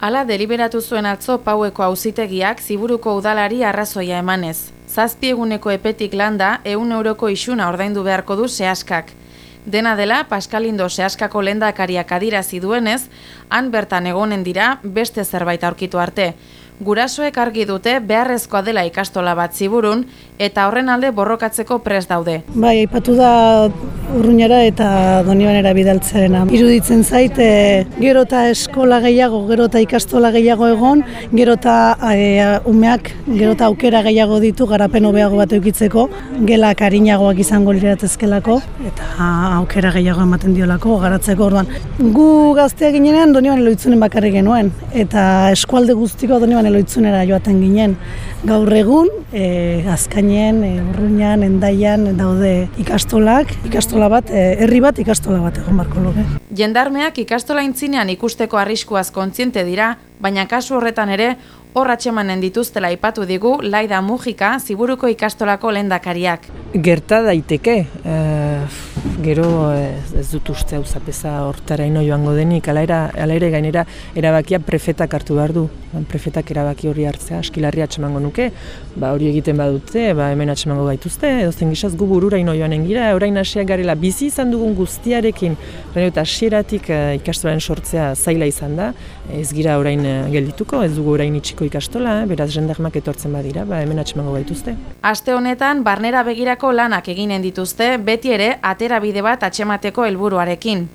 Hala deliberatu zuen atzo paueko auzitegiak ziburuko udalari arrazoia emanez. Zazpieguneko epetik landa, eun euroko isuna ordaindu beharko du sehaskak. Dena dela, Paskalindo sehaskako lendakariak adirazi duenez, han bertan egonen dira beste zerbait aurkitu arte. Gurasoek argi dute beharrezkoa dela ikastola bat ziburun eta horren alde borrokatzeko pres daude. Bai, aipatu da urruñara eta donibanera bidaltzarena. Iruditzen zait, e, gero eta eskola gehiago, gero eta ikastola gehiago egon, gero eta e, umeak, gero eta aukera gehiago ditu garapen hobeago bat eukitzeko, gelak harinagoak izango liratezkelako, eta aukera gehiago ematen diolako, garatzeko orduan. Gu gazteak ginenean doniban eloitzunen bakarrik genuen, eta eskualde guztiko doniban eloitzunera joaten ginen. Gaur egun, e, azkainen, e, urruñan, endaian, daude ikastolak, ikastola bat, e, herri bat ikastola bat egon barko loge. Jendarmeak ikastola intzinean ikusteko arriskuaz kontziente dira, baina kasu horretan ere, hor atxemanen dituztela ipatu digu, Laida Mujika, ziburuko ikastolako lendakariak. Gerta daiteke, gero ez, ez dut uste hau zapesa hortara ino joango denik, ala, era, ala ere gainera erabakia prefetak hartu behar du, prefetak erabaki hori hartzea, askilarri atxemango nuke, ba hori egiten badute, ba hemen atxemango gaituzte, edo zen gizaz gu burura ino joan engira, orain hasiak garela bizi izan dugun guztiarekin, eta hasieratik uh, ikastolaren sortzea zaila izan da, ez gira orain geldituko, ez dugu orain itxiko ikastola, eh, beraz jendarmak etortzen badira, ba hemen atxemango gaituzte. Aste honetan, barnera begirako lanak eginen dituzte, beti ere, atera bide bat atxemateko helburuarekin.